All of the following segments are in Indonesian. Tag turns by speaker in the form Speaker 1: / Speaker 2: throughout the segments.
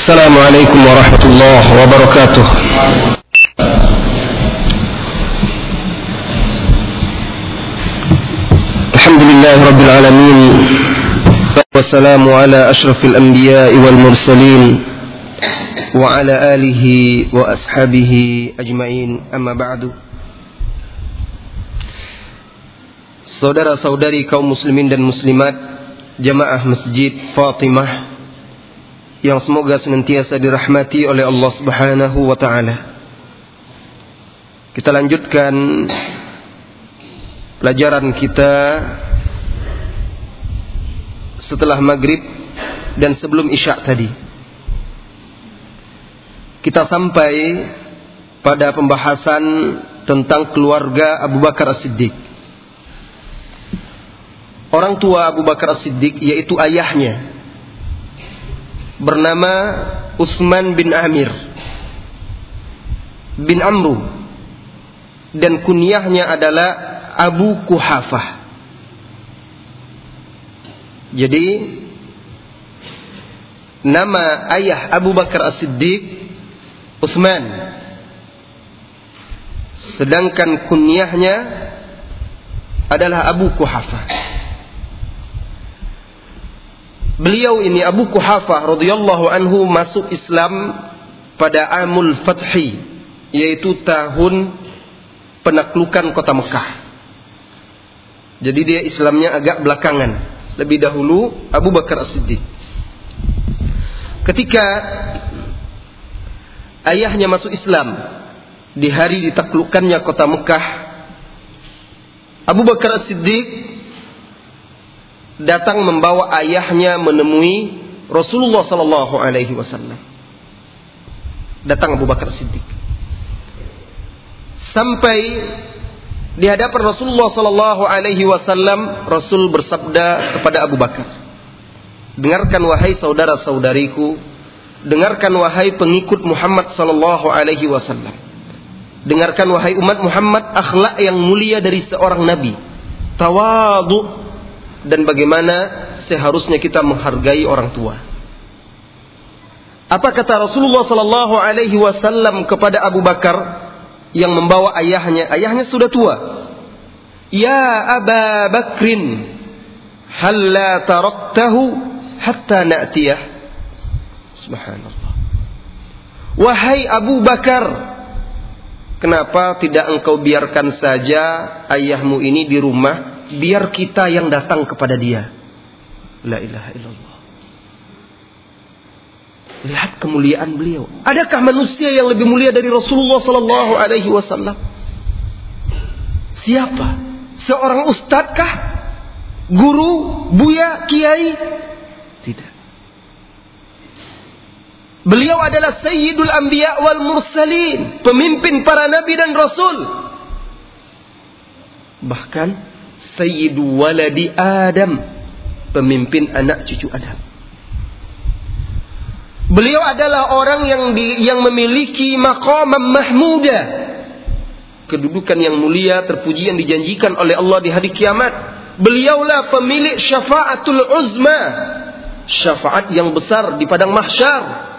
Speaker 1: السلام عليكم ورحمة الله وبركاته. الحمد لله رب العالمين والسلام على أشرف الأنبياء والمرسلين وعلى آله وأصحابه أجمعين أما بعد. Saudara-saudari kaum muslimin dan muslimat Jamaah Masjid Fatimah yang semoga senantiasa dirahmati oleh Allah Subhanahu wa taala. Kita lanjutkan pelajaran kita setelah maghrib dan sebelum isya tadi. Kita sampai pada pembahasan tentang keluarga Abu Bakar As-Siddiq. Orang tua Abu Bakar As-Siddiq yaitu ayahnya bernama Utsman bin Amir bin Amru dan kunyahnya adalah Abu Kuhafah. Jadi nama ayah Abu Bakar As-Siddiq Utsman. Sedangkan kunyahnya adalah Abu Kuhafah. Beliau ini Abu Kuhafah radhiyallahu anhu masuk Islam pada Amul Fathi yaitu tahun penaklukan kota Mekah. Jadi dia Islamnya agak belakangan. Lebih dahulu Abu Bakar As-Siddiq. Ketika ayahnya masuk Islam di hari ditaklukkannya kota Mekah, Abu Bakar As-Siddiq datang membawa ayahnya menemui Rasulullah Sallallahu Alaihi Wasallam. Datang Abu Bakar Siddiq. Sampai di hadapan Rasulullah Sallallahu Alaihi Wasallam, Rasul bersabda kepada Abu Bakar, dengarkan wahai saudara-saudariku, dengarkan wahai pengikut Muhammad Sallallahu Alaihi Wasallam, dengarkan wahai umat Muhammad akhlak yang mulia dari seorang nabi, tawadu dan bagaimana seharusnya kita menghargai orang tua. Apa kata Rasulullah Sallallahu Alaihi Wasallam kepada Abu Bakar yang membawa ayahnya? Ayahnya sudah tua. Ya Aba Bakrin, halla taraktahu hatta na'tiyah. Subhanallah. Wahai Abu Bakar, kenapa tidak engkau biarkan saja ayahmu ini di rumah biar kita yang datang kepada dia. La ilaha illallah. Lihat kemuliaan beliau. Adakah manusia yang lebih mulia dari Rasulullah sallallahu alaihi wasallam? Siapa? Seorang ustadzkah? Guru, buya, kiai? Tidak. Beliau adalah Sayyidul Anbiya wal Mursalin, pemimpin para nabi dan rasul. Bahkan sayyidu waladi Adam, pemimpin anak cucu Adam. Beliau adalah orang yang di, yang memiliki maqam mahmuda. Kedudukan yang mulia, terpuji yang dijanjikan oleh Allah di hari kiamat. Beliaulah pemilik syafaatul uzma. Syafaat yang besar di padang mahsyar.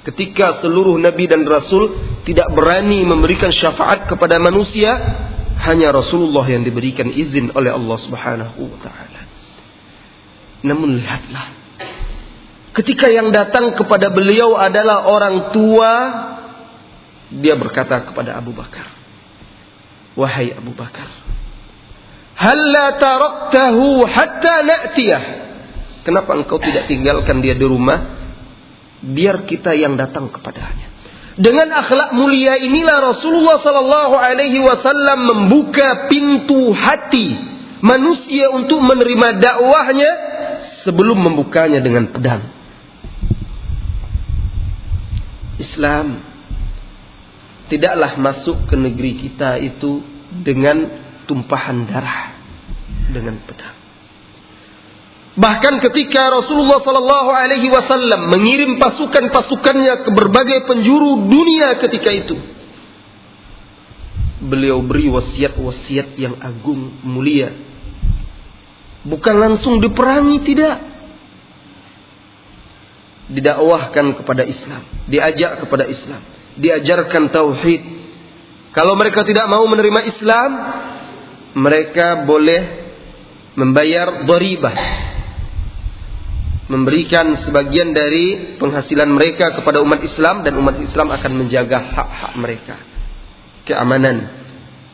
Speaker 1: Ketika seluruh nabi dan rasul tidak berani memberikan syafaat kepada manusia, hanya Rasulullah yang diberikan izin oleh Allah Subhanahu wa taala. Namun lihatlah ketika yang datang kepada beliau adalah orang tua dia berkata kepada Abu Bakar Wahai Abu Bakar Halla taraktahu hatta na'tiyah? Kenapa engkau tidak tinggalkan dia di rumah? Biar kita yang datang kepadanya dengan akhlak mulia inilah Rasulullah Sallallahu Alaihi Wasallam membuka pintu hati manusia untuk menerima dakwahnya sebelum membukanya dengan pedang. Islam tidaklah masuk ke negeri kita itu dengan tumpahan darah dengan pedang. Bahkan ketika Rasulullah Sallallahu Alaihi Wasallam mengirim pasukan-pasukannya ke berbagai penjuru dunia ketika itu, beliau beri wasiat-wasiat yang agung mulia. Bukan langsung diperangi tidak. didakwahkan kepada Islam, diajak kepada Islam, diajarkan tauhid. Kalau mereka tidak mau menerima Islam, mereka boleh membayar dharibah. Memberikan sebagian dari penghasilan mereka kepada umat Islam dan umat Islam akan menjaga hak-hak mereka. Keamanan,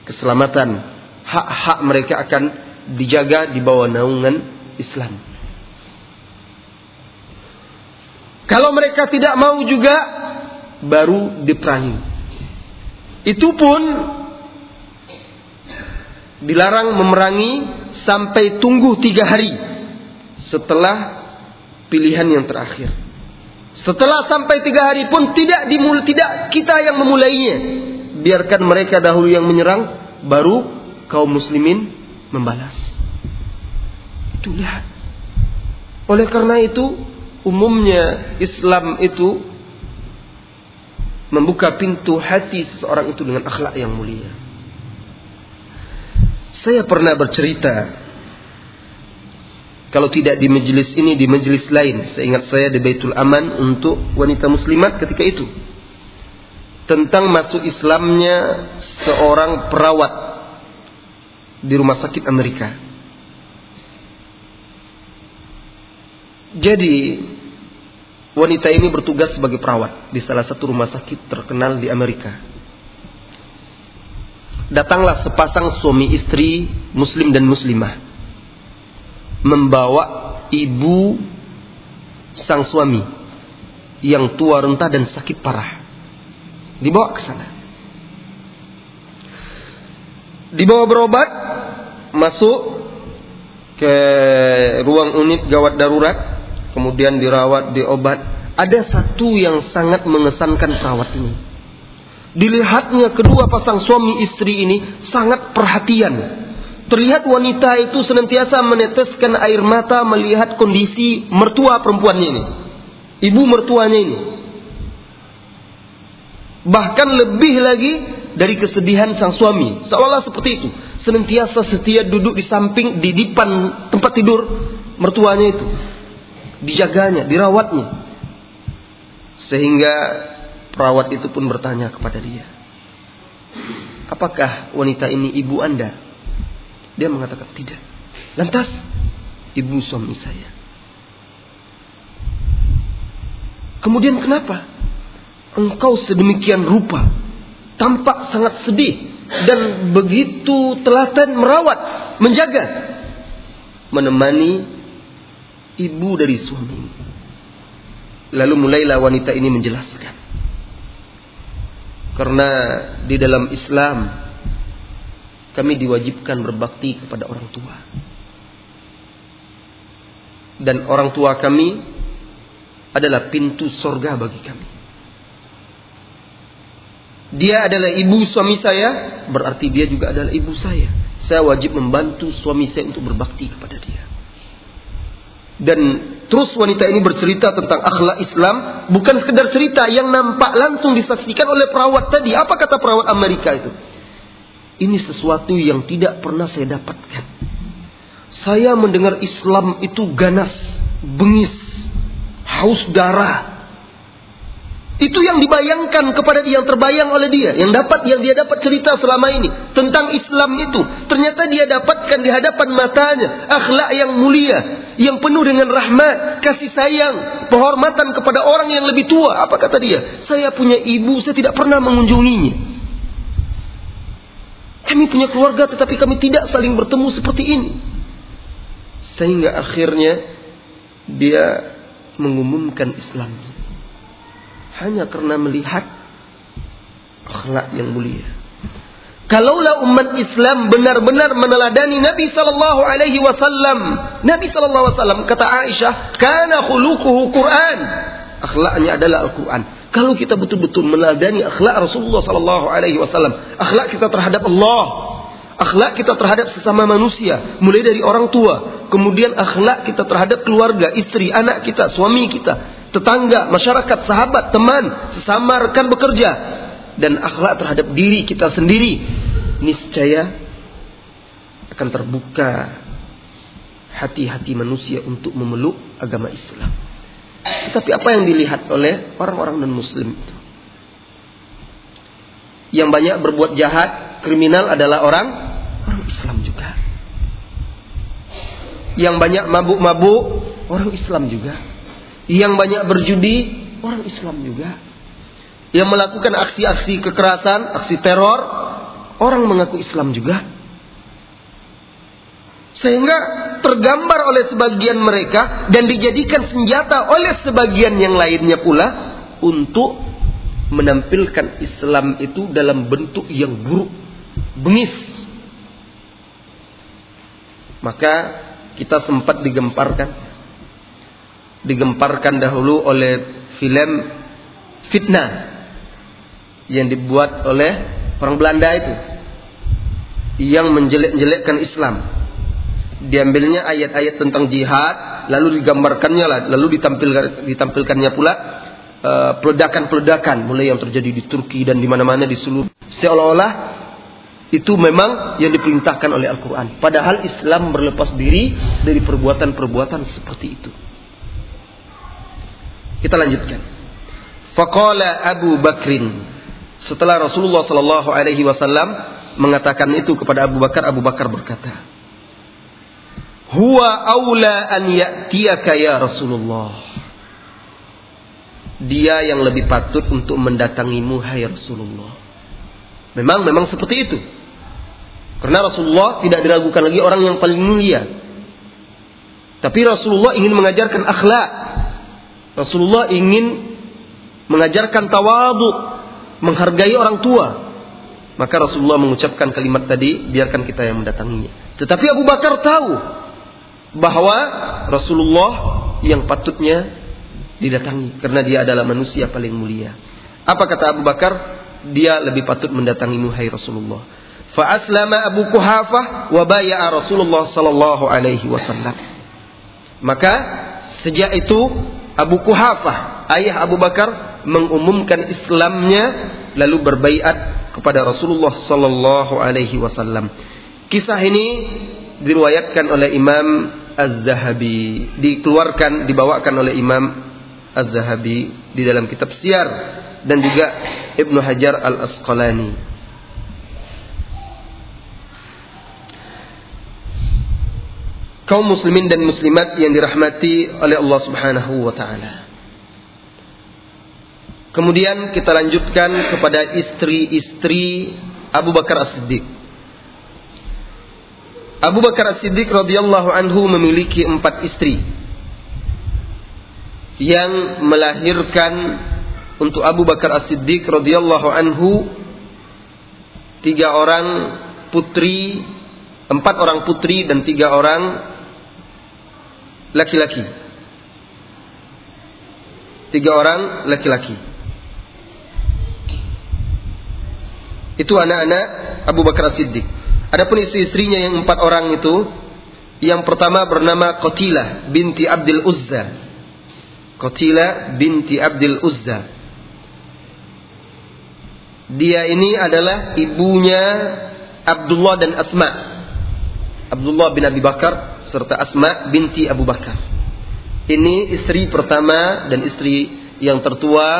Speaker 1: keselamatan, hak-hak mereka akan dijaga di bawah naungan Islam. Kalau mereka tidak mau juga, baru diperangi. Itu pun dilarang memerangi sampai tunggu tiga hari setelah pilihan yang terakhir. Setelah sampai tiga hari pun tidak dimul tidak kita yang memulainya. Biarkan mereka dahulu yang menyerang, baru kaum muslimin membalas. Itu lihat. Oleh karena itu umumnya Islam itu membuka pintu hati seseorang itu dengan akhlak yang mulia. Saya pernah bercerita kalau tidak di majelis ini di majelis lain, saya ingat saya di Baitul Aman untuk wanita muslimat ketika itu. Tentang masuk Islamnya seorang perawat di rumah sakit Amerika. Jadi wanita ini bertugas sebagai perawat di salah satu rumah sakit terkenal di Amerika. Datanglah sepasang suami istri muslim dan muslimah membawa ibu sang suami yang tua renta dan sakit parah. Dibawa ke sana. Dibawa berobat, masuk ke ruang unit gawat darurat, kemudian dirawat, diobat. Ada satu yang sangat mengesankan perawat ini. Dilihatnya kedua pasang suami istri ini sangat perhatian. Terlihat wanita itu senantiasa meneteskan air mata melihat kondisi mertua perempuannya ini. Ibu mertuanya ini. Bahkan lebih lagi dari kesedihan sang suami. Seolah seperti itu. Senantiasa setia duduk di samping, di depan tempat tidur mertuanya itu dijaganya, dirawatnya. Sehingga perawat itu pun bertanya kepada dia, "Apakah wanita ini ibu Anda?" Dia mengatakan, "Tidak." Lantas, ibu suami saya. Kemudian kenapa? Engkau sedemikian rupa, tampak sangat sedih dan begitu telaten merawat, menjaga, menemani ibu dari suami. Lalu mulailah wanita ini menjelaskan. Karena di dalam Islam kami diwajibkan berbakti kepada orang tua. Dan orang tua kami adalah pintu sorga bagi kami. Dia adalah ibu suami saya, berarti dia juga adalah ibu saya. Saya wajib membantu suami saya untuk berbakti kepada dia. Dan terus wanita ini bercerita tentang akhlak Islam, bukan sekedar cerita yang nampak langsung disaksikan oleh perawat tadi. Apa kata perawat Amerika itu? Ini sesuatu yang tidak pernah saya dapatkan. Saya mendengar Islam itu ganas, bengis, haus darah, itu yang dibayangkan kepada dia, yang terbayang oleh dia, yang dapat yang dia dapat cerita selama ini tentang Islam itu. Ternyata dia dapatkan di hadapan matanya akhlak yang mulia, yang penuh dengan rahmat, kasih sayang, penghormatan kepada orang yang lebih tua. Apa kata dia? Saya punya ibu, saya tidak pernah mengunjunginya. Kami punya keluarga tetapi kami tidak saling bertemu seperti ini. Sehingga akhirnya dia mengumumkan Islamnya hanya karena melihat akhlak yang mulia. Kalaulah umat Islam benar-benar meneladani Nabi sallallahu alaihi wasallam, Nabi sallallahu wasallam kata Aisyah, "Kana khuluquhu Quran." Akhlaknya adalah Al-Quran. Kalau kita betul-betul meneladani akhlak Rasulullah sallallahu alaihi wasallam, akhlak kita terhadap Allah, akhlak kita terhadap sesama manusia, mulai dari orang tua, kemudian akhlak kita terhadap keluarga, istri, anak kita, suami kita, tetangga, masyarakat, sahabat, teman, sesama rekan bekerja dan akhlak terhadap diri kita sendiri niscaya akan terbuka hati-hati manusia untuk memeluk agama Islam. Tetapi apa yang dilihat oleh orang-orang non-muslim itu? Yang banyak berbuat jahat, kriminal adalah orang orang Islam juga. Yang banyak mabuk-mabuk, orang Islam juga. Yang banyak berjudi, orang Islam juga. Yang melakukan aksi-aksi kekerasan, aksi teror, orang mengaku Islam juga. Sehingga tergambar oleh sebagian mereka dan dijadikan senjata oleh sebagian yang lainnya pula untuk menampilkan Islam itu dalam bentuk yang buruk, bengis. Maka kita sempat digemparkan digemparkan dahulu oleh film Fitnah yang dibuat oleh orang Belanda itu yang menjelek-jelekkan Islam diambilnya ayat-ayat tentang jihad, lalu digambarkannya lah, lalu ditampilkan ditampilkannya pula uh, peledakan-peledakan mulai yang terjadi di Turki dan di mana-mana di seluruh seolah-olah itu memang yang diperintahkan oleh Al-Quran. Padahal Islam berlepas diri dari perbuatan-perbuatan seperti itu. Kita lanjutkan. Faqala Abu Bakrin. Setelah Rasulullah Sallallahu Alaihi Wasallam mengatakan itu kepada Abu Bakar, Abu Bakar berkata, Huwa aula an ya'tiyaka ya Rasulullah. Dia yang lebih patut untuk mendatangimu hai Rasulullah. Memang memang seperti itu. Karena Rasulullah tidak diragukan lagi orang yang paling mulia. Tapi Rasulullah ingin mengajarkan akhlak. Rasulullah ingin mengajarkan tawadu, menghargai orang tua. Maka Rasulullah mengucapkan kalimat tadi, biarkan kita yang mendatanginya. Tetapi Abu Bakar tahu bahwa Rasulullah yang patutnya didatangi karena dia adalah manusia paling mulia. Apa kata Abu Bakar? Dia lebih patut mendatangi hai Rasulullah. Fa aslama Abu Kuhafah wa baya'a Rasulullah sallallahu alaihi wasallam. Maka sejak itu Abu Kuhafah, ayah Abu Bakar mengumumkan Islamnya lalu berbaiat kepada Rasulullah sallallahu alaihi wasallam. Kisah ini diriwayatkan oleh Imam Az-Zahabi, dikeluarkan dibawakan oleh Imam Az-Zahabi di dalam kitab Syiar dan juga Ibnu Hajar Al-Asqalani. Kaum muslimin dan muslimat yang dirahmati oleh Allah Subhanahu wa taala. Kemudian kita lanjutkan kepada istri-istri Abu Bakar As-Siddiq. Abu Bakar As-Siddiq radhiyallahu anhu memiliki empat istri yang melahirkan untuk Abu Bakar As-Siddiq radhiyallahu anhu tiga orang putri, empat orang putri dan tiga orang laki-laki. Tiga orang laki-laki. Itu anak-anak Abu Bakar As-Siddiq. Adapun istri-istrinya yang empat orang itu, yang pertama bernama Qatilah binti Abdul Uzza. Qatilah binti Abdul Uzza. Dia ini adalah ibunya Abdullah dan Asma. Abdullah bin Abi Bakar serta Asma binti Abu Bakar. Ini istri pertama dan istri yang tertua,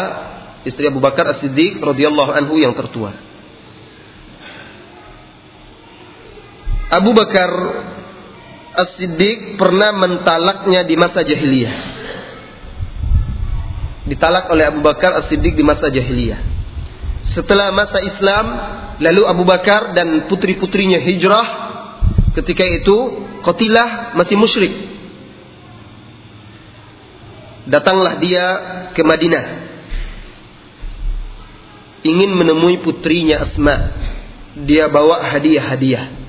Speaker 1: istri Abu Bakar As-Siddiq radhiyallahu anhu yang tertua. Abu Bakar As-Siddiq pernah mentalaknya di masa jahiliyah. Ditalak oleh Abu Bakar As-Siddiq di masa jahiliyah. Setelah masa Islam, lalu Abu Bakar dan putri-putrinya hijrah. Ketika itu, Qatilah masih musyrik. Datanglah dia ke Madinah. Ingin menemui putrinya Asma. Dia bawa hadiah-hadiah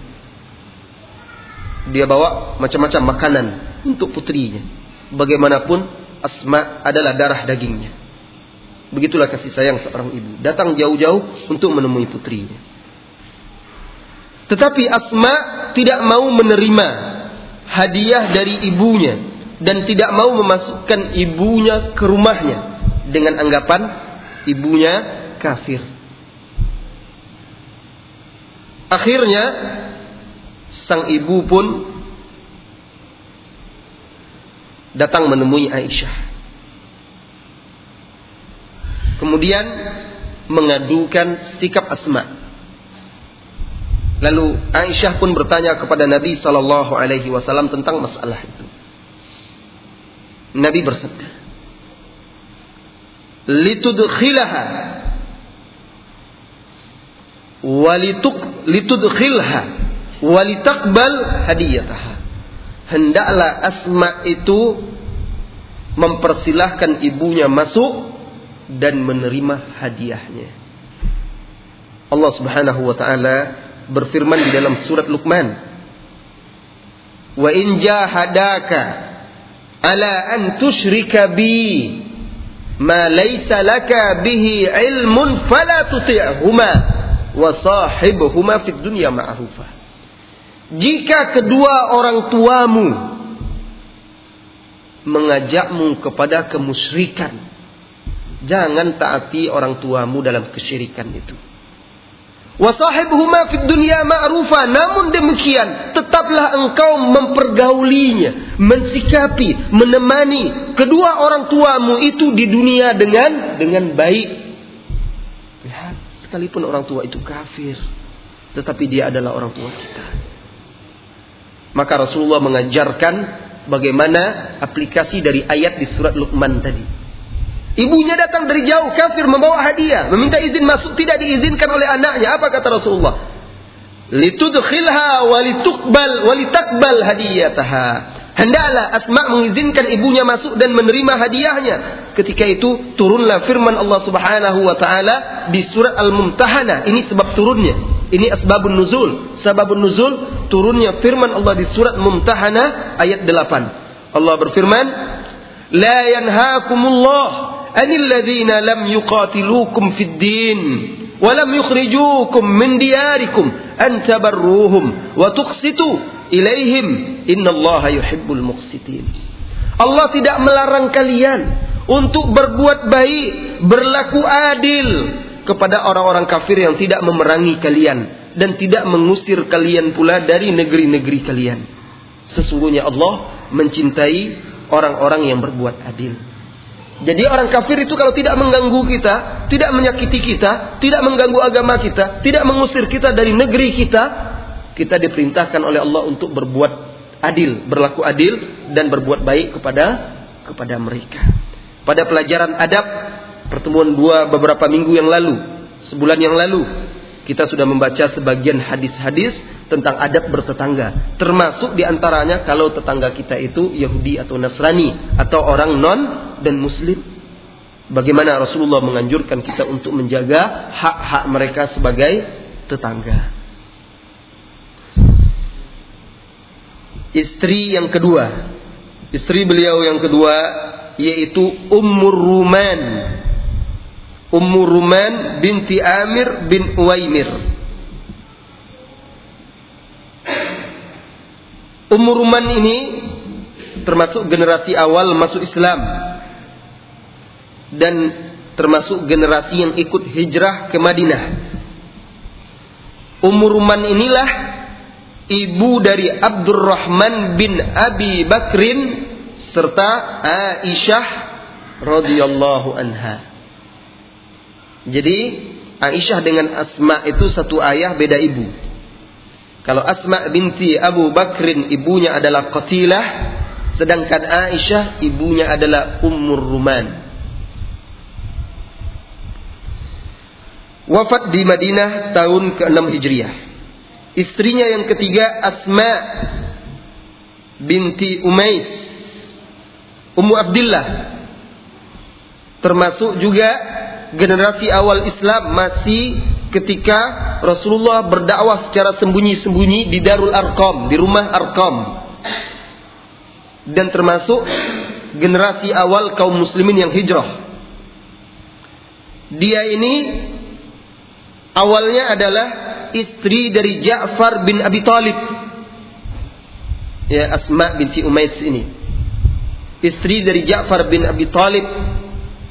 Speaker 1: dia bawa macam-macam makanan untuk putrinya. Bagaimanapun Asma adalah darah dagingnya. Begitulah kasih sayang seorang ibu. Datang jauh-jauh untuk menemui putrinya. Tetapi Asma tidak mau menerima hadiah dari ibunya dan tidak mau memasukkan ibunya ke rumahnya dengan anggapan ibunya kafir. Akhirnya sang ibu pun datang menemui Aisyah. Kemudian mengadukan sikap Asma. Lalu Aisyah pun bertanya kepada Nabi Shallallahu Alaihi Wasallam tentang masalah itu. Nabi bersabda, "Litudkhilaha walituk litudkhilha walitakbal hadiyataha." Hendaklah Asma itu mempersilahkan ibunya masuk dan menerima hadiahnya. Allah Subhanahu wa taala berfirman di dalam surat Luqman wa in jahadaka ala an tusyrika bi ma laysa laka bihi ilmun fala tuti'huma wa sahibhuma fid dunya ma'rufa jika kedua orang tuamu mengajakmu kepada kemusyrikan jangan taati orang tuamu dalam kesyirikan itu Wasahibuhuma fid dunya ma'rufa. Namun demikian, tetaplah engkau mempergaulinya, mensikapi, menemani kedua orang tuamu itu di dunia dengan dengan baik. Lihat, sekalipun orang tua itu kafir, tetapi dia adalah orang tua kita. Maka Rasulullah mengajarkan bagaimana aplikasi dari ayat di surat Luqman tadi. Ibunya datang dari jauh kafir membawa hadiah, meminta izin masuk tidak diizinkan oleh anaknya. Apa kata Rasulullah? Litudkhilha walitukbal walitakbal hadiyataha. Hendaklah Asma mengizinkan ibunya masuk dan menerima hadiahnya. Ketika itu turunlah firman Allah Subhanahu wa taala di surat Al-Mumtahanah. Ini sebab turunnya. Ini asbabun nuzul. Sababun nuzul turunnya firman Allah di surat Mumtahanah ayat 8. Allah berfirman, "La yanhaakumullah أن الذين لم يقاتلوكم في الدين ولم يخرجوكم من دياركم أن تبروهم وتقسطوا ilaihim innallaha yuhibbul muqsitin. Allah tidak melarang kalian untuk berbuat baik, berlaku adil kepada orang-orang kafir yang tidak memerangi kalian dan tidak mengusir kalian pula dari negeri-negeri kalian. Sesungguhnya Allah mencintai orang-orang yang berbuat adil. Jadi orang kafir itu kalau tidak mengganggu kita, tidak menyakiti kita, tidak mengganggu agama kita, tidak mengusir kita dari negeri kita, kita diperintahkan oleh Allah untuk berbuat adil, berlaku adil dan berbuat baik kepada kepada mereka. Pada pelajaran adab pertemuan dua beberapa minggu yang lalu, sebulan yang lalu, kita sudah membaca sebagian hadis-hadis tentang adab bertetangga. Termasuk di antaranya kalau tetangga kita itu Yahudi atau Nasrani atau orang non dan muslim. Bagaimana Rasulullah menganjurkan kita untuk menjaga hak-hak mereka sebagai tetangga. Istri yang kedua, istri beliau yang kedua yaitu Ummur Ruman. Ummur Ruman binti Amir bin Uwaimir. Ummur Ruman ini termasuk generasi awal masuk Islam dan termasuk generasi yang ikut hijrah ke Madinah. Umur Ruman inilah ibu dari Abdurrahman bin Abi Bakrin serta Aisyah radhiyallahu anha. Jadi Aisyah dengan Asma itu satu ayah beda ibu. Kalau Asma binti Abu Bakrin ibunya adalah Qatilah, sedangkan Aisyah ibunya adalah Ummur Ruman. wafat di Madinah tahun ke-6 Hijriah. Istrinya yang ketiga Asma binti Umais Ummu Abdullah termasuk juga generasi awal Islam masih ketika Rasulullah berdakwah secara sembunyi-sembunyi di Darul Arqam, di rumah Arqam. Dan termasuk generasi awal kaum muslimin yang hijrah. Dia ini awalnya adalah istri dari Ja'far bin Abi Talib. Ya, Asma binti Umais ini. Istri dari Ja'far bin Abi Talib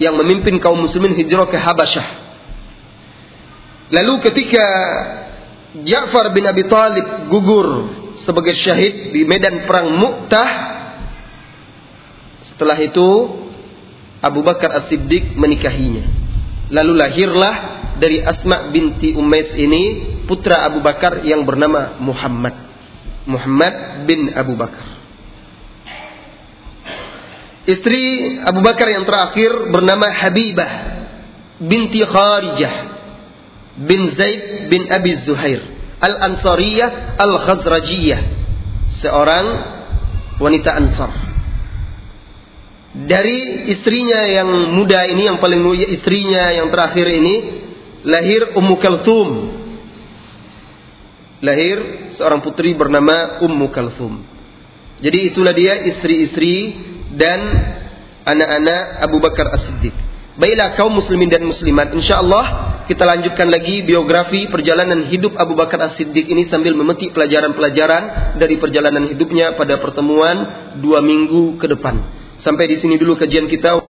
Speaker 1: yang memimpin kaum muslimin hijrah ke Habasyah. Lalu ketika Ja'far bin Abi Talib gugur sebagai syahid di medan perang Mu'tah, setelah itu Abu Bakar As-Siddiq menikahinya. Lalu lahirlah dari Asma binti Umais ini putra Abu Bakar yang bernama Muhammad. Muhammad bin Abu Bakar. Istri Abu Bakar yang terakhir bernama Habibah binti Kharijah bin Zaid bin Abi Zuhair Al-Ansariyah Al-Khazrajiyah seorang wanita Ansar dari istrinya yang muda ini yang paling muda istrinya yang terakhir ini lahir Ummu Kalthum lahir seorang putri bernama Ummu Kalthum jadi itulah dia istri-istri dan anak-anak Abu Bakar As-Siddiq Baiklah kaum muslimin dan muslimat, insyaallah kita lanjutkan lagi biografi perjalanan hidup Abu Bakar As-Siddiq ini sambil memetik pelajaran-pelajaran dari perjalanan hidupnya pada pertemuan dua minggu ke depan. Sampai di sini dulu kajian kita.